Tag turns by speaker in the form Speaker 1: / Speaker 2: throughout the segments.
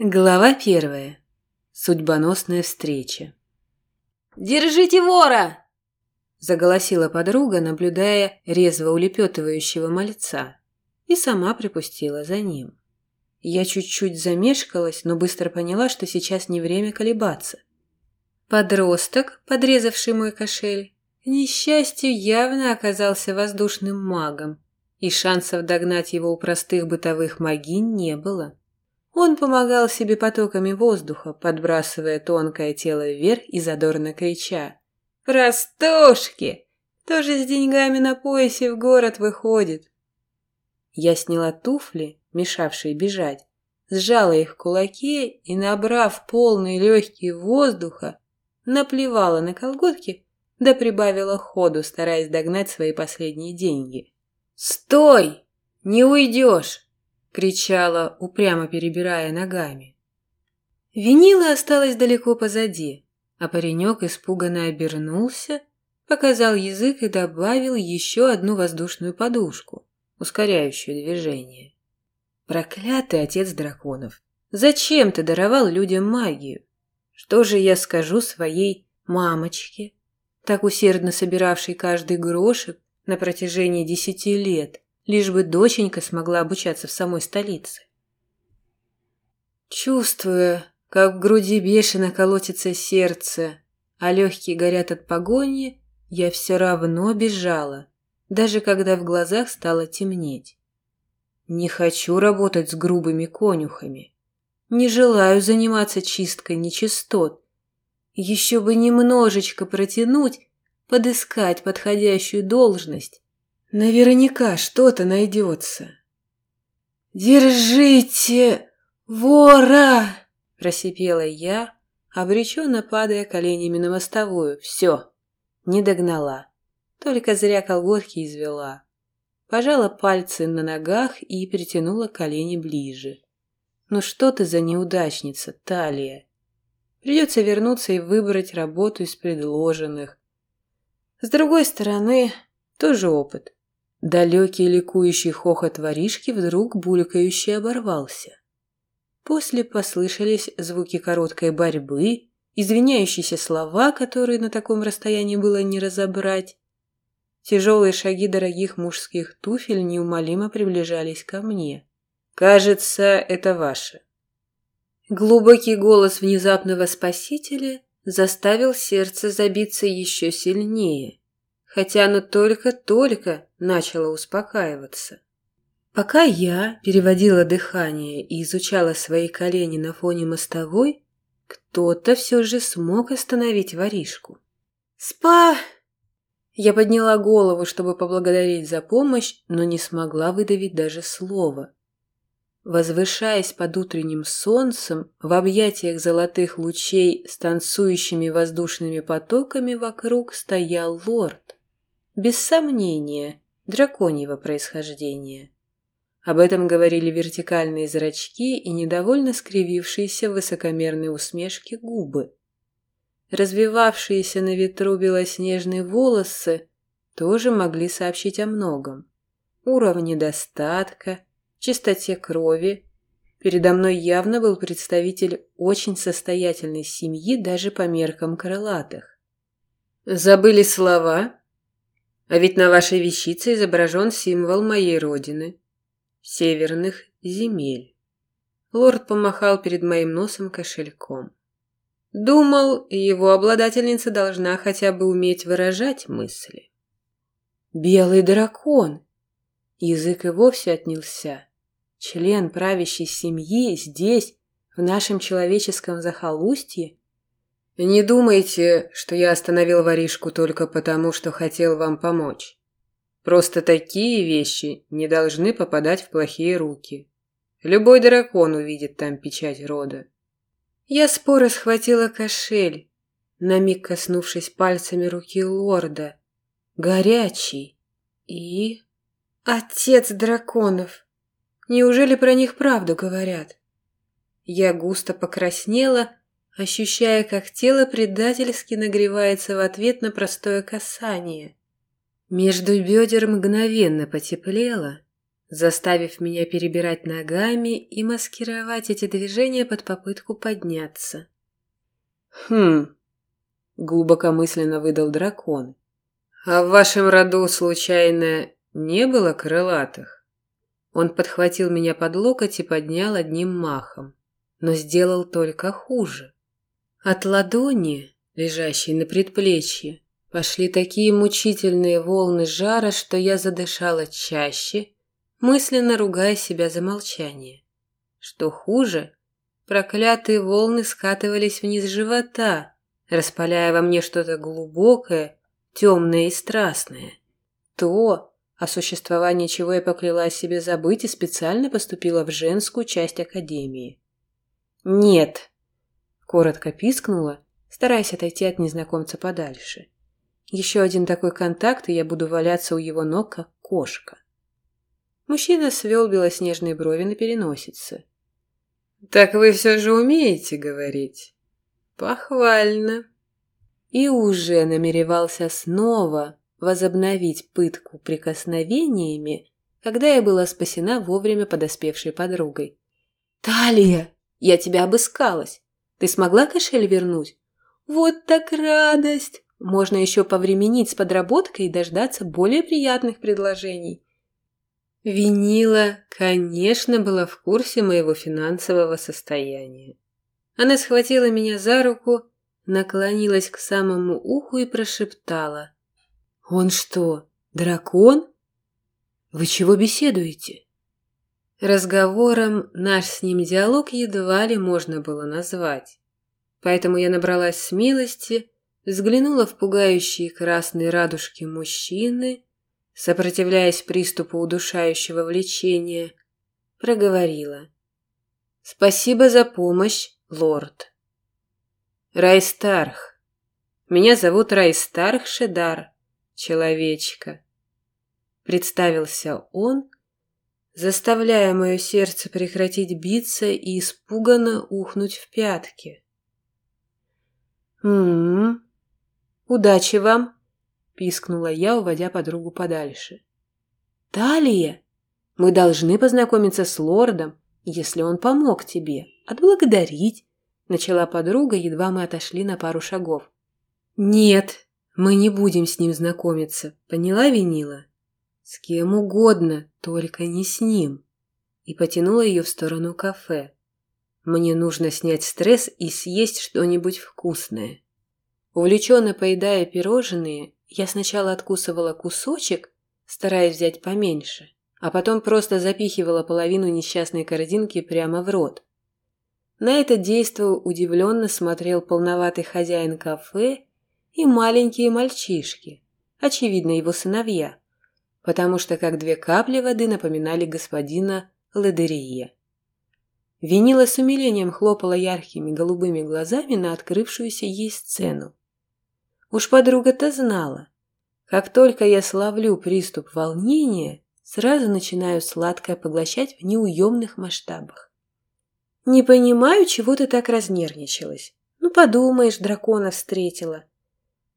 Speaker 1: Глава первая. Судьбоносная встреча.
Speaker 2: «Держите вора!»
Speaker 1: – заголосила подруга, наблюдая резво улепетывающего мальца, и сама припустила за ним. Я чуть-чуть замешкалась, но быстро поняла, что сейчас не время колебаться. Подросток, подрезавший мой кошель, к несчастью, явно оказался воздушным магом, и шансов догнать его у простых бытовых магинь не было. Он помогал себе потоками воздуха, подбрасывая тонкое тело вверх и задорно крича. «Простушки! Кто же с деньгами на поясе в город выходит?» Я сняла туфли, мешавшие бежать, сжала их в кулаке и, набрав полные легкие воздуха, наплевала на колготки, да прибавила ходу, стараясь догнать свои последние деньги. «Стой! Не уйдешь!» — кричала, упрямо перебирая ногами. Винила осталась далеко позади, а паренек испуганно обернулся, показал язык и добавил еще одну воздушную подушку, ускоряющую движение. Проклятый отец драконов! Зачем ты даровал людям магию? Что же я скажу своей мамочке, так усердно собиравшей каждый грошек на протяжении десяти лет, лишь бы доченька смогла обучаться в самой столице? Чувствуя, как в груди бешено колотится сердце, а легкие горят от погони, я все равно бежала, даже когда в глазах стало темнеть. Не хочу работать с грубыми конюхами. Не желаю заниматься чисткой нечистот. Еще бы немножечко протянуть, подыскать подходящую должность. Наверняка что-то найдется. «Держите! Вора!» – просипела я, обреченно падая коленями на мостовую. «Все, не догнала, только зря колготки извела». Пожала пальцы на ногах и притянула колени ближе. Ну что ты за неудачница, Талия? Придется вернуться и выбрать работу из предложенных. С другой стороны, тоже опыт. Далекий ликующий хохот воришки вдруг булькающе оборвался. После послышались звуки короткой борьбы, извиняющиеся слова, которые на таком расстоянии было не разобрать. Тяжелые шаги дорогих мужских туфель неумолимо приближались ко мне. Кажется, это ваше. Глубокий голос внезапного спасителя заставил сердце забиться еще сильнее, хотя оно только-только начало успокаиваться. Пока я переводила дыхание и изучала свои колени на фоне мостовой, кто-то все же смог остановить воришку. «Спа!» Я подняла голову, чтобы поблагодарить за помощь, но не смогла выдавить даже слова. Возвышаясь под утренним солнцем, в объятиях золотых лучей с танцующими воздушными потоками вокруг стоял лорд. Без сомнения, драконьего происхождения. Об этом говорили вертикальные зрачки и недовольно скривившиеся в высокомерной усмешке губы. Развивавшиеся на ветру белоснежные волосы тоже могли сообщить о многом. Уровне достатка, чистоте крови. Передо мной явно был представитель очень состоятельной семьи даже по меркам крылатых. «Забыли слова? А ведь на вашей вещице изображен символ моей родины – северных земель». Лорд помахал перед моим носом кошельком. Думал, его обладательница должна хотя бы уметь выражать мысли. «Белый дракон!» Язык и вовсе отнялся. Член правящей семьи здесь, в нашем человеческом захолустье? Не думайте, что я остановил воришку только потому, что хотел вам помочь. Просто такие вещи не должны попадать в плохие руки. Любой дракон увидит там печать рода. Я споро схватила кошель, на миг коснувшись пальцами руки лорда. Горячий. И... Отец драконов. Неужели про них правду говорят? Я густо покраснела, ощущая, как тело предательски нагревается в ответ на простое касание. Между бедер мгновенно потеплело, заставив меня перебирать ногами и маскировать эти движения под попытку подняться. «Хм...» — глубокомысленно выдал дракон. «А в вашем роду, случайно, не было крылатых?» Он подхватил меня под локоть и поднял одним махом, но сделал только хуже. От ладони, лежащей на предплечье, пошли такие мучительные волны жара, что я задышала чаще, мысленно ругая себя за молчание. Что хуже, проклятые волны скатывались вниз живота, распаляя во мне что-то глубокое, темное и страстное. То, о существовании чего я поклялась себе забыть и специально поступила в женскую часть академии. «Нет!» – коротко пискнула, стараясь отойти от незнакомца подальше. Еще один такой контакт, и я буду валяться у его ног, как кошка. Мужчина свел белоснежные брови на переносице. «Так вы все же умеете говорить?» «Похвально!» И уже намеревался снова возобновить пытку прикосновениями, когда я была спасена вовремя подоспевшей подругой. «Талия, я тебя обыскалась. Ты смогла кошель вернуть?» «Вот так радость!» Можно еще повременить с подработкой и дождаться более приятных предложений. Винила, конечно, была в курсе моего финансового состояния. Она схватила меня за руку, наклонилась к самому уху и прошептала. «Он что, дракон? Вы чего беседуете?» Разговором наш с ним диалог едва ли можно было назвать. Поэтому я набралась смелости, взглянула в пугающие красные радужки мужчины, сопротивляясь приступу удушающего влечения, проговорила. «Спасибо за помощь, лорд». «Райстарх. Меня зовут Райстарх Шедар, человечка». Представился он, заставляя мое сердце прекратить биться и испуганно ухнуть в пятки. «М-м-м, удачи вам!» – пискнула я, уводя подругу подальше. «Талия, мы должны познакомиться с лордом, если он помог тебе, отблагодарить», – начала подруга, едва мы отошли на пару шагов. «Нет, мы не будем с ним знакомиться, поняла, Винила? С кем угодно, только не с ним». И потянула ее в сторону кафе. «Мне нужно снять стресс и съесть что-нибудь вкусное». Увлеченно поедая пирожные, я сначала откусывала кусочек, стараясь взять поменьше, а потом просто запихивала половину несчастной корзинки прямо в рот. На это действо удивленно смотрел полноватый хозяин кафе и маленькие мальчишки, очевидно, его сыновья, потому что как две капли воды напоминали господина Ледерия. Винила с умилением хлопала яркими голубыми глазами на открывшуюся ей сцену. Уж подруга-то знала. Как только я славлю приступ волнения, сразу начинаю сладкое поглощать в неуемных масштабах. «Не понимаю, чего ты так разнервничалась. Ну, подумаешь, дракона встретила».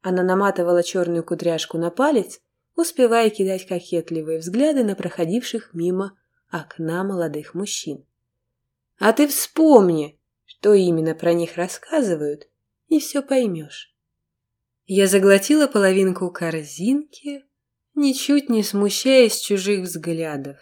Speaker 1: Она наматывала черную кудряшку на палец, успевая кидать кокетливые взгляды на проходивших мимо окна молодых мужчин. «А ты вспомни, что именно про них рассказывают, и все поймешь». Я заглотила половинку корзинки, ничуть не смущаясь чужих взглядов.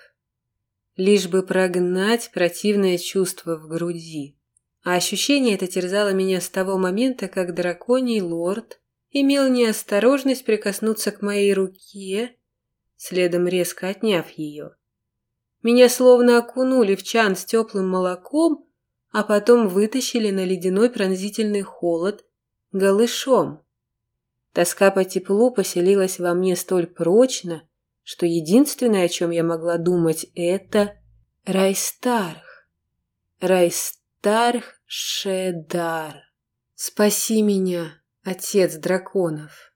Speaker 1: Лишь бы прогнать противное чувство в груди. А ощущение это терзало меня с того момента, как драконий лорд имел неосторожность прикоснуться к моей руке, следом резко отняв ее. Меня словно окунули в чан с теплым молоком, а потом вытащили на ледяной пронзительный холод голышом. Тоска по теплу поселилась во мне столь прочно, что единственное, о чем я могла думать, это Райстарх. Райстарх Шедар. Спаси меня, отец драконов.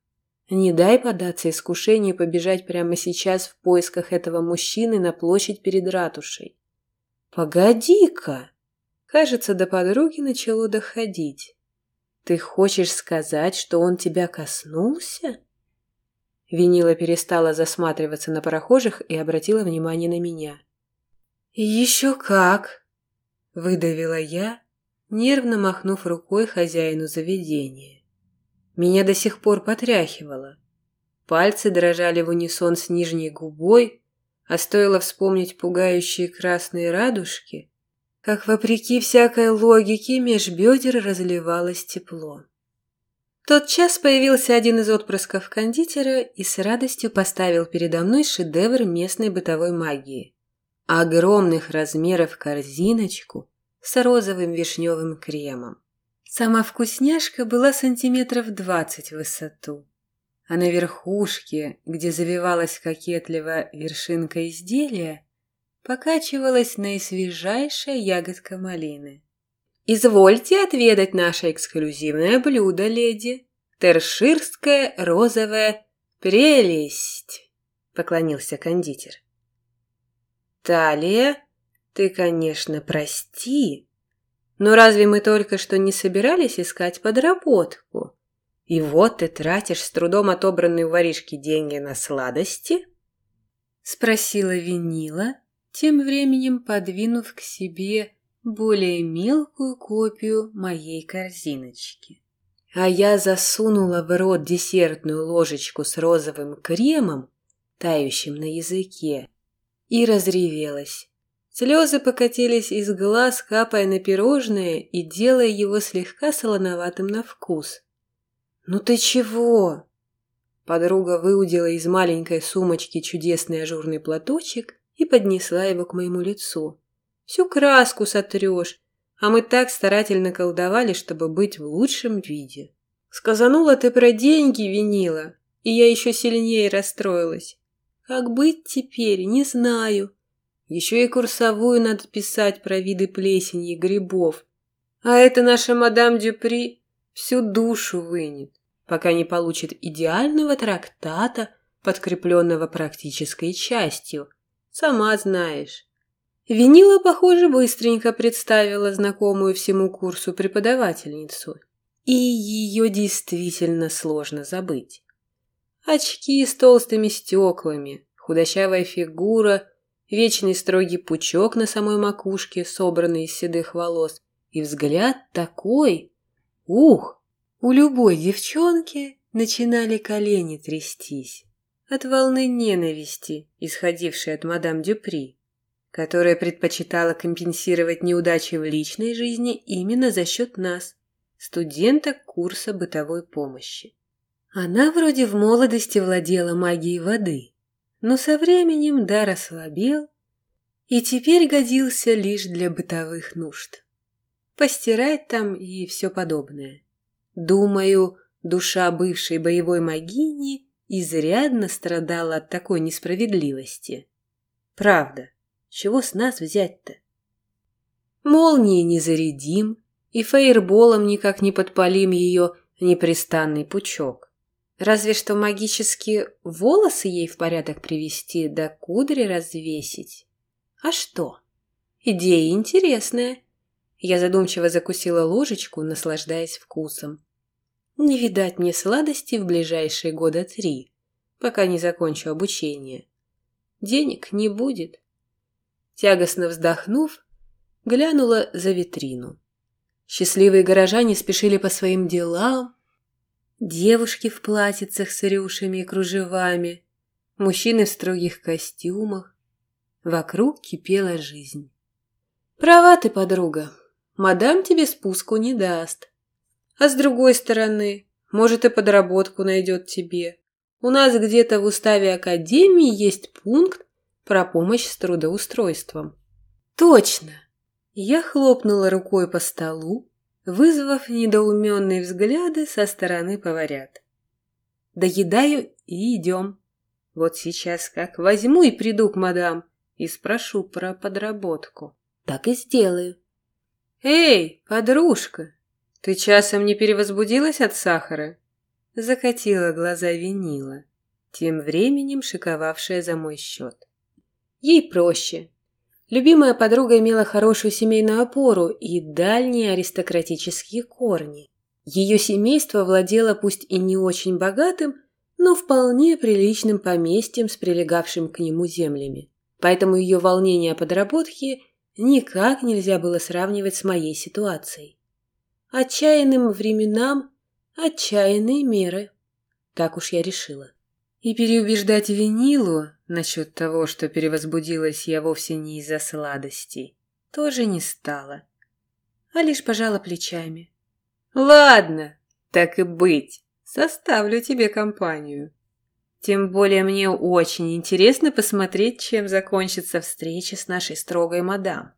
Speaker 1: Не дай податься искушению побежать прямо сейчас в поисках этого мужчины на площадь перед ратушей. Погоди-ка! Кажется, до подруги начало доходить. Ты хочешь сказать, что он тебя коснулся? Винила перестала засматриваться на прохожих и обратила внимание на меня. «Еще как!» – выдавила я, нервно махнув рукой хозяину заведения. Меня до сих пор потряхивало. Пальцы дрожали в унисон с нижней губой, а стоило вспомнить пугающие красные радужки, как вопреки всякой логике меж бедер разливалось тепло. тот час появился один из отпрысков кондитера и с радостью поставил передо мной шедевр местной бытовой магии. Огромных размеров корзиночку с розовым вишневым кремом. Сама вкусняшка была сантиметров двадцать в высоту, а на верхушке, где завивалась кокетливо вершинка изделия, покачивалась наисвежайшая ягодка малины. «Извольте отведать наше эксклюзивное блюдо, леди. Терширская розовая прелесть!» — поклонился кондитер. «Талия, ты, конечно, прости, но разве мы только что не собирались искать подработку? И вот ты тратишь с трудом отобранные у воришки деньги на сладости?» — спросила Винила, тем временем подвинув к себе более мелкую копию моей корзиночки. А я засунула в рот десертную ложечку с розовым кремом, тающим на языке, и разревелась. Слезы покатились из глаз, капая на пирожное и делая его слегка солоноватым на вкус. «Ну ты чего?» Подруга выудила из маленькой сумочки чудесный ажурный платочек и поднесла его к моему лицу. «Всю краску сотрешь, а мы так старательно колдовали, чтобы быть в лучшем виде». «Сказанула ты про деньги, винила, и я еще сильнее расстроилась. Как быть теперь, не знаю. Еще и курсовую надо писать про виды плесени и грибов. А это наша мадам Дюпри всю душу вынет, пока не получит идеального трактата, подкрепленного практической частью – Сама знаешь. Винила, похоже, быстренько представила знакомую всему курсу преподавательницу. И ее действительно сложно забыть. Очки с толстыми стеклами, худощавая фигура, вечный строгий пучок на самой макушке, собранный из седых волос, и взгляд такой... Ух! У любой девчонки начинали колени трястись от волны ненависти, исходившей от мадам Дюпри, которая предпочитала компенсировать неудачи в личной жизни именно за счет нас, студенток курса бытовой помощи. Она вроде в молодости владела магией воды, но со временем дар ослабел и теперь годился лишь для бытовых нужд. Постирать там и все подобное. Думаю, душа бывшей боевой магини изрядно страдала от такой несправедливости. Правда, чего с нас взять-то? Молнии не зарядим, и фейерболом никак не подпалим ее непрестанный пучок. Разве что магически волосы ей в порядок привести, да кудри развесить. А что? Идея интересная. Я задумчиво закусила ложечку, наслаждаясь вкусом. Не видать мне сладости в ближайшие года три, пока не закончу обучение. Денег не будет. Тягостно вздохнув, глянула за витрину. Счастливые горожане спешили по своим делам. Девушки в платьицах с рюшами и кружевами, мужчины в строгих костюмах. Вокруг кипела жизнь. «Права ты, подруга. Мадам тебе спуску не даст. А с другой стороны, может и подработку найдет тебе. У нас где-то в уставе Академии есть пункт про помощь с трудоустройством. Точно! Я хлопнула рукой по столу, вызвав недоуменные взгляды со стороны поварят. Доедаю и идем. Вот сейчас как возьму и приду к мадам и спрошу про подработку. Так и сделаю. Эй, подружка, «Ты часом не перевозбудилась от сахара?» Закатила глаза винила, тем временем шиковавшая за мой счет. Ей проще. Любимая подруга имела хорошую семейную опору и дальние аристократические корни. Ее семейство владело пусть и не очень богатым, но вполне приличным поместьем с прилегавшим к нему землями. Поэтому ее волнение о подработке никак нельзя было сравнивать с моей ситуацией. Отчаянным временам отчаянные меры. Так уж я решила. И переубеждать Винилу насчет того, что перевозбудилась я вовсе не из-за сладостей, тоже не стала, а лишь пожала плечами. «Ладно, так и быть, составлю тебе компанию. Тем более мне очень интересно посмотреть, чем закончится встреча с нашей строгой мадам.